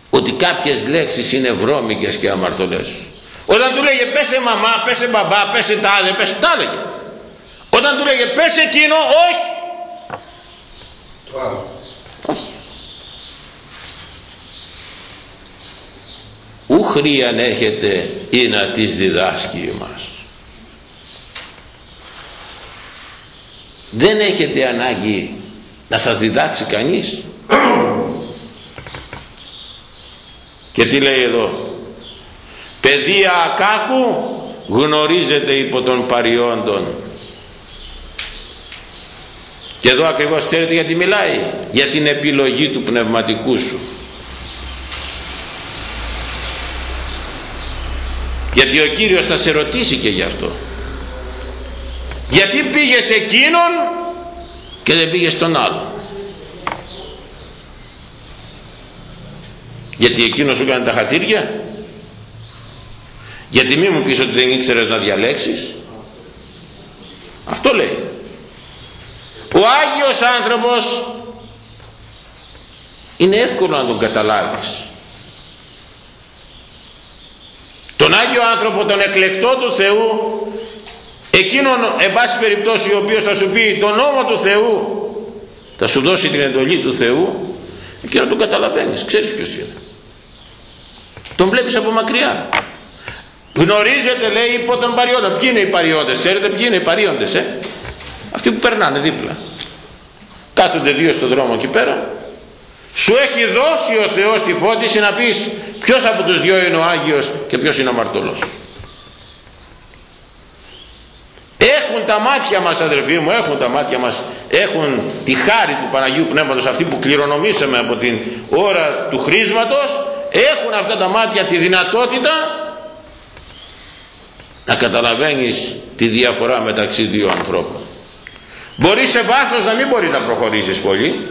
Speaker 1: ότι κάποιες λέξεις είναι βρώμικες και αμαρτωλές. Όταν του λέγε πέσε μαμά, πέσε μπαμπά, πέσε τάδε, πέσε τα λέγε όταν του λέγε πέσε εκείνο, όχι. Το άλλο. Ου χρίαν έχετε ή να τις διδάσκει μας δεν έχετε ανάγκη να σας διδάξει κανείς [coughs] και τι λέει εδώ; Παιδεία ακάκου γνωρίζετε υπό των παριόντων και εδώ ακριβώς ξέρετε γιατί μιλάει. Για την επιλογή του πνευματικού σου. Γιατί ο Κύριος θα σε ρωτήσει και γι' αυτό. Γιατί πήγες εκείνον και δεν πήγες στον άλλον γιατί εκείνος σου έκανε τα χατήρια γιατί μη μου πεις ότι δεν ήξερες να διαλέξεις; Αυτό λέει. Ο Άγιος άνθρωπος είναι εύκολο να τον καταλάβεις. Τον Άγιο άνθρωπο τον εκλεκτό του Θεού εκείνον εν πάση περιπτώσει ο οποίος θα σου πει τον νόμο του Θεού θα σου δώσει την εντολή του Θεού και να τον καταλαβαίνεις. Ξέρεις ποιος είναι τον βλέπεις από μακριά. Γνωρίζετε λέει υπό τον παριόντα ποιοι είναι οι παριόντες ξέρετε ποιοι είναι οι παριόντες ε; αυτοί που περνάνε δίπλα. Κάθονται δύο στον δρόμο εκεί πέρα. Σου έχει δώσει ο Θεός τη φώτιση να πεις ποιος από τους δυο είναι ο Άγιος και ποιος είναι ο αμαρτωλός. Έχουν τα μάτια μας αδερφοί μου έχουν τα μάτια μας. Έχουν τη χάρη του Παναγίου Πνεύματος αυτή που κληρονομήσαμε από την ώρα του χρήσματος έχουν αυτά τα μάτια τη δυνατότητα να καταλαβαίνεις τη διαφορά μεταξύ δύο ανθρώπων. Μπορείς σε βάθος να μην μπορείς να προχωρήσεις πολύ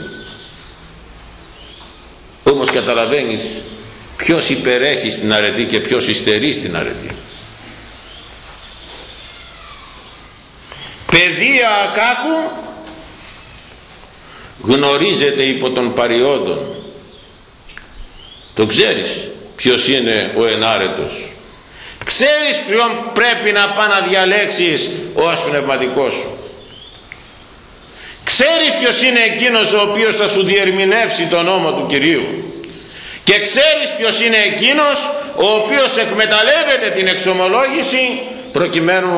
Speaker 1: όμως καταλαβαίνεις ποιος υπερέχει στην αρετή και ποιος υστερεί στην αρετή. Παιδεία ακάκου γνωρίζεται υπό των παριόντων το ξέρεις ποιος είναι ο ενάρετος. Ξέρεις ποιον πρέπει να πάει να διαλέξεις ως πνευματικός σου. Ξέρεις ποιος είναι εκείνος ο οποίος θα σου διερμηνεύσει τον νόμο του Κυρίου. Και ξέρεις ποιος είναι εκείνος ο οποίος εκμεταλλεύεται την εξομολόγηση προκειμένου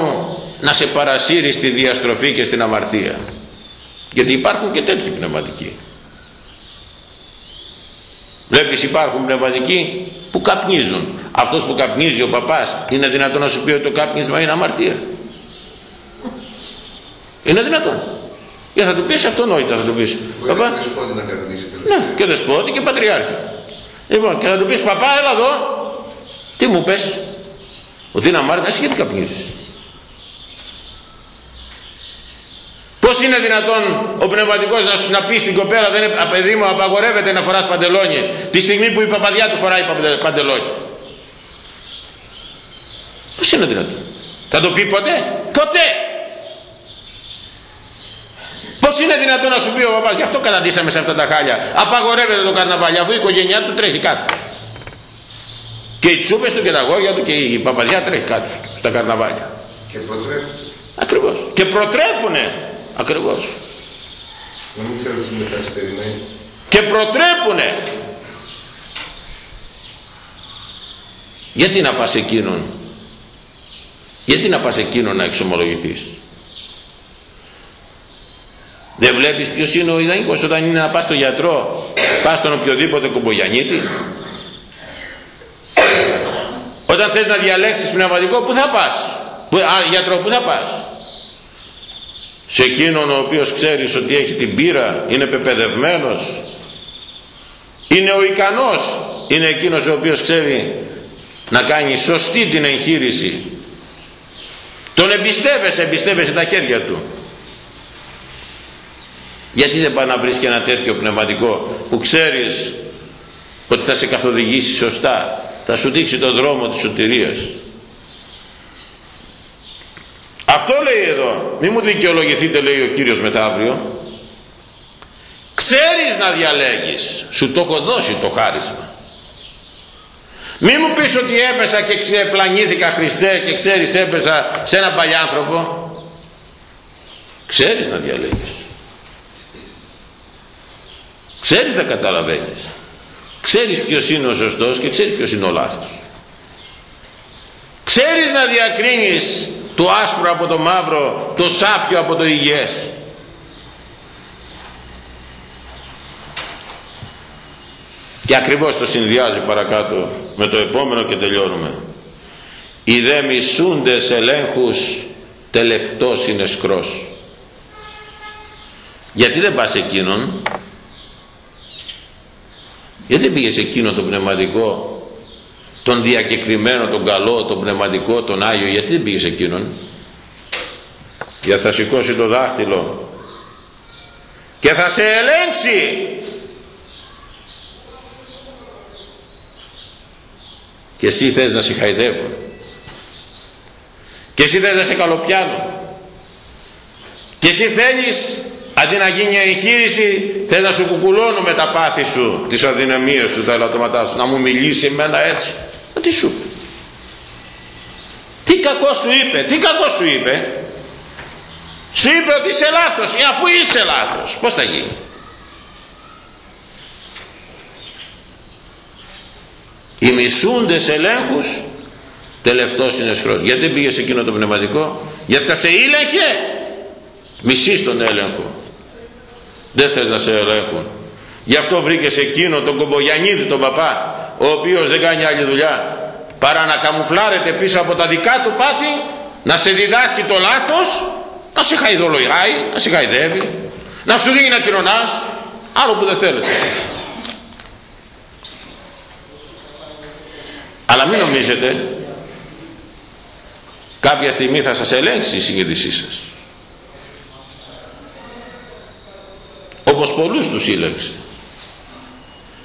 Speaker 1: να σε παρασύρει στη διαστροφή και στην αμαρτία. Γιατί υπάρχουν και τέτοιοι πνευματικοί βλέπεις υπάρχουν πνευματικοί που καπνίζουν. Αυτός που καπνίζει ο παπάς είναι δυνατόν να σου πει ότι το κάπνισμα είναι αμαρτία. Είναι δυνατόν. Και θα του πεις αυτονόητα θα του πεις
Speaker 2: παπά να
Speaker 1: ναι και δεσπότη και πατριάρχη. Λοιπόν και θα του πεις παπά έλα εδώ τι μου πες ότι είναι αμάρτημα εσύ γιατί καπνίζεις Πώς είναι δυνατόν ο πνευματικός να, να πεις στην κοπέλα δεν είναι παιδί μου απαγορεύεται να φοράς παντελόνι τη στιγμή που η παπαδιά του φοράει παντελόνι. Πώς είναι δυνατόν; Θα το πει ποτέ; Ποτέ. Πώς είναι δυνατόν να σου πει ο παπάς, γι' αυτό καταντήσαμε σε αυτά τα χάλια. Απαγορεύεται το καρναβάλι, αφού η οικογένειά του τρέχει κάτω. Και οι τσούπες του και τα αγόρια του και η παπαδιά τρέχει κάτω στα καρναβάλια.
Speaker 2: Και προτρέπουν.
Speaker 1: Ακριβώς. Και προτρέπουνε. Ακριβώς.
Speaker 2: Να μην ξέρεις με
Speaker 1: Και προτρέπουνε. γιατί να πας εκείνον; Γιατί να πας εκείνον να εξομολογηθείς; Δεν βλέπεις ποιος είναι ο ιδανικός όταν είναι να πας στο γιατρό πας στον οποιοδήποτε κομπογιανίτη όταν θες να διαλέξεις πνευματικό που θα πας; Που, α, γιατρό που θα πας; Σε εκείνον ο οποίος ξέρεις ότι έχει την πείρα είναι πεπαιδευμένος είναι ο ικανός είναι εκείνος ο οποίος ξέρει να κάνει σωστή την εγχείρηση. Τον εμπιστεύεσαι εμπιστεύεσαι τα χέρια του. Γιατί δεν πάει να βρεις και ένα τέτοιο πνευματικό που ξέρεις ότι θα σε καθοδηγήσει σωστά θα σου δείξει τον δρόμο της σωτηρίας αυτό λέει εδώ. Μη μου δικαιολογηθείτε λέει ο Κύριος μεθαύριο. Ξέρεις να διαλέγεις. Σου το έχω δώσει το χάρισμα. Μη μου πεις ότι έπεσα και ξεπλανήθηκα Χριστέ και ξέρεις έπεσα σε ένα παλιάνθρωπο ξέρεις να διαλέγεις. Ξέρεις να καταλαβαίνεις. Ξέρεις ποιος είναι ο σωστός και ξέρεις ποιος είναι ο λάθος. Ξέρεις να διακρίνεις το άσπρο από το μαύρο το σάπιο από το υγιές. Και ακριβώς το συνδυάζει παρακάτω με το επόμενο και τελειώνουμε. Οι δε μισούντες ελέγχους τελευτός είναι σκρός γιατί δεν πας εκείνον; Γιατί δεν πήγες εκείνο το πνευματικό; Τον διακεκριμένο, τον καλό, τον πνευματικό, τον Άγιο γιατί δεν πήγες εκείνον; Για θα σηκώσει το δάχτυλο και θα σε ελέγξει. Και εσύ θες να σε χαϊδεύουν και εσύ θες να σε καλοπιάνουν και εσύ θέλεις αντί να γίνει εγχείρηση θες να σου κουκουλώνουν τα πάθη σου τις αδυναμίες σου τα ελαττωματά σου να μου μιλήσεις εμένα έτσι Μα τι σου είπε. Τι κακό σου είπε τι κακό σου είπε. Σου είπε ότι είσαι λάθος ή αφού είσαι λάθος. Πως θα γίνει. Οι μισούντες ελέγχους τελευταίος είναι σχρός γιατί δεν πήγες σε εκείνο το πνευματικό; Γιατί θα σε ήλεγχε. Μισείς τον έλεγχο. Δεν θες να σε ελέγχουν. Γι' αυτό βρήκες εκείνο τον κομπογιανίδη τον παπά ο οποίος δεν κάνει άλλη δουλειά παρά να καμουφλάρεται πίσω από τα δικά του πάθη να σε διδάσκει το λάθος να σε χαϊδολογάει να σε χαϊδεύει να σου δίνει να κοινωνάς άλλο που δεν θέλετε. Αλλά μην νομίζετε κάποια στιγμή θα σας ελέγξει η συγκέντησή σας. Όπως πολλούς τους σύλλεξε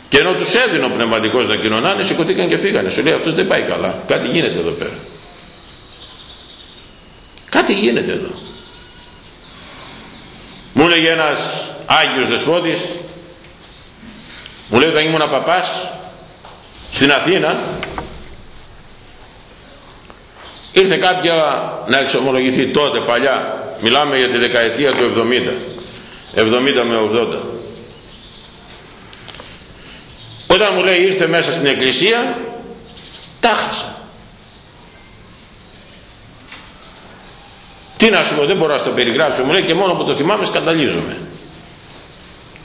Speaker 1: και ενώ τους έδινε ο πνευματικός να κοινωνάνε σηκωθήκαν και φύγανε. Σου λέει αυτός δεν πάει καλά. Κάτι γίνεται εδώ πέρα. Κάτι γίνεται εδώ. Μου έλεγε ένας Άγιος Δεσπότης μου λέει όταν ήμουν παπάς στην Αθήνα ήρθε κάποια να εξομολογηθεί τότε παλιά. Μιλάμε για τη δεκαετία του 70 70 με 80 όταν μου λέει ήρθε μέσα στην εκκλησία τα χάσα. Τι να σου πω δεν μπορώ να το περιγράψω. Μου λέει και μόνο που το θυμάμαι σκανταλίζομαι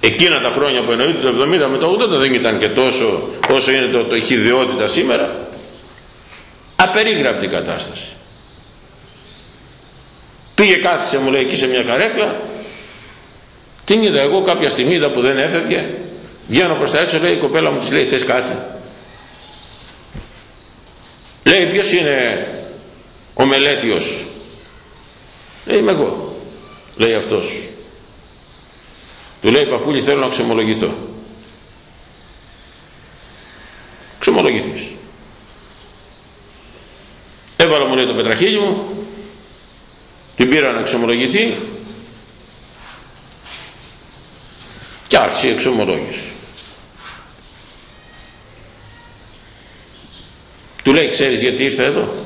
Speaker 1: εκείνα τα χρόνια που εννοείται το 70 με το 80 δεν ήταν και τόσο όσο είναι το, το σήμερα. Απερίγραπτη κατάσταση. Πήγε κάθισε μου λέει εκεί σε μια καρέκλα. Την είδα εγώ κάποια στιγμή είδα που δεν έφευγε βγαίνω προς τα έξω λέει η κοπέλα μου της λέει θες κάτι; Λέει ποιος είναι ο μελέτιος; Λέει είμαι εγώ λέει αυτός. Του λέει παππούλη θέλω να ξεμολογηθώ ξεμολογηθείς έβαλα μου λέει το πετραχίλι μου την πήρα να εξομολογηθεί και άρχισε η εξομολόγηση του λέει ξέρεις γιατί ήρθα εδώ;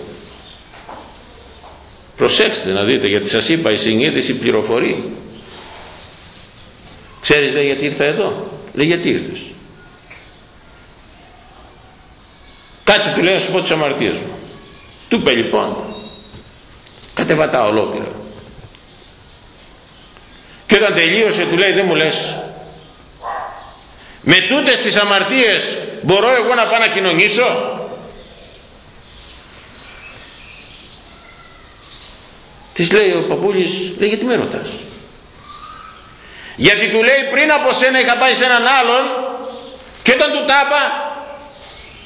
Speaker 1: Προσέξτε να δείτε γιατί σας είπα η συνείδηση πληροφορεί ξέρεις λέει γιατί ήρθα εδώ; Λέει γιατί ήρθες; Κάτσε του λέει να σου πω τις αμαρτίες μου του είπε λοιπόν κατεβατά ολόκληρα και όταν τελείωσε του λέει δεν μου λες με τούτες τις αμαρτίες μπορώ εγώ να πάω να κοινωνήσω; Της λέει ο παππούλης λέει γιατί με ρωτάς; Γιατί του λέει πριν από σένα είχα πάει σε έναν άλλον και όταν του τάπα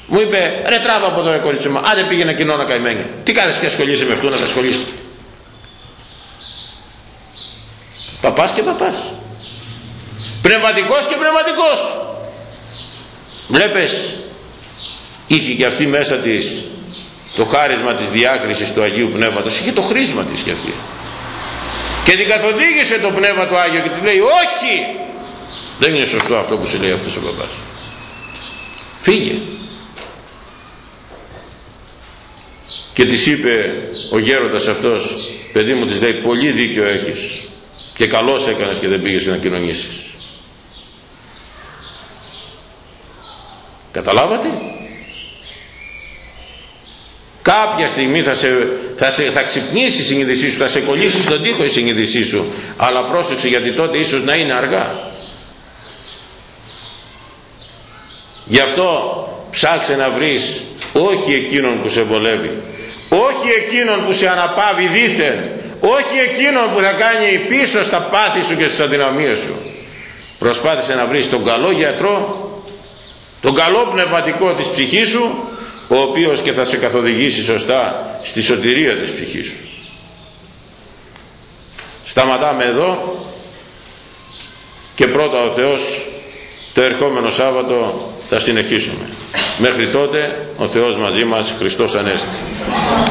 Speaker 1: μου είπε ρε τράβα από εδώ ρε κορίτσι μου άντε πήγαινε κοινόνα καημένη. Τι κάνεις και ασχολείσαι με αυτού να τα ασχολείσαι; Παπάς και παπάς. Πνευματικός και πνευματικός. Βλέπεις είχε και αυτή μέσα της το χάρισμα της διάκρισης του Αγίου Πνεύματος. Είχε το χρήσμα της και αυτή και την καθοδήγησε το Πνεύμα του Άγιο και της λέει όχι! Δεν είναι σωστό αυτό που σου λέει αυτός ο παπάς. Φύγε. Και της είπε ο γέροντας αυτός παιδί μου της λέει πολύ δίκιο έχεις και καλώς έκανες και δεν πήγες να κοινωνήσεις καταλάβατε; Κάποια στιγμή θα, σε, θα, σε, θα ξυπνήσει η συνείδησή σου θα σε κολλήσει στον τοίχο η συνείδησή σου. Αλλά πρόσεξε γιατί τότε ίσως να είναι αργά. Γι' αυτό ψάξε να βρεις όχι εκείνον που σε βολεύει. Όχι εκείνον που σε αναπαύει δίθεν όχι εκείνον που θα κάνει πίσω στα πάθη σου και στις αδυναμίες σου. Προσπάθησε να βρεις τον καλό γιατρό τον καλό πνευματικό της ψυχής σου ο οποίος και θα σε καθοδηγήσει σωστά στη σωτηρία της ψυχής σου. Σταματάμε εδώ και πρώτα ο Θεός το ερχόμενο Σάββατο θα συνεχίσουμε. Μέχρι τότε ο Θεός μαζί μας Χριστός Ανέστη